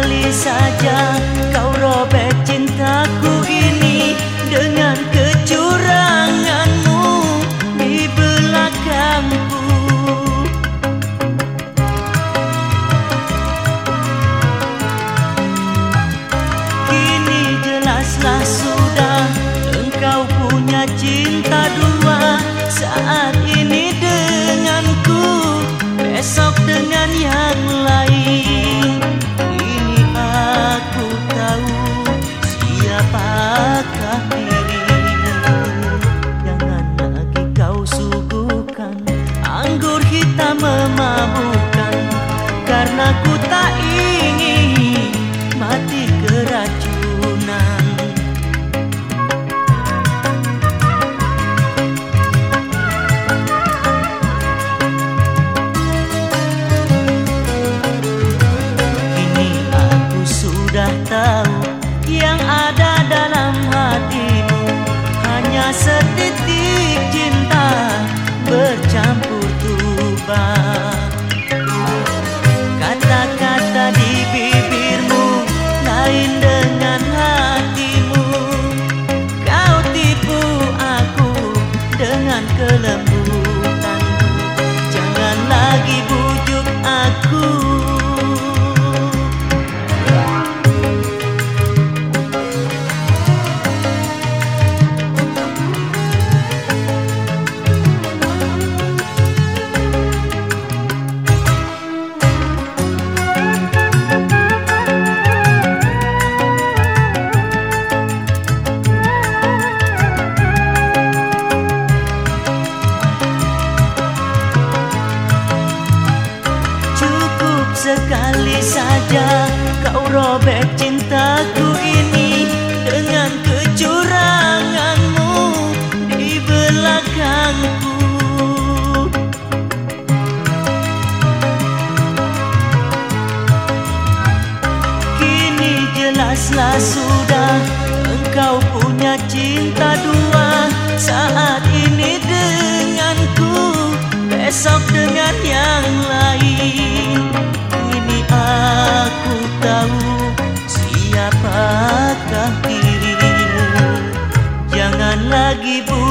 sekali saja kau robek cintaku ini dengan kecuranganmu di belakangku. Kini jelaslah sudah engkau punya cinta dua saat ini denganku besok dengan yang lain. Anggur hitam memabukkan Karena ku saja kau robek cintaku ini dengan kecuranganmu di belakangku. Kini jelaslah sudah engkau punya cinta dua saat ini denganku besok dengan yang lain লাগিব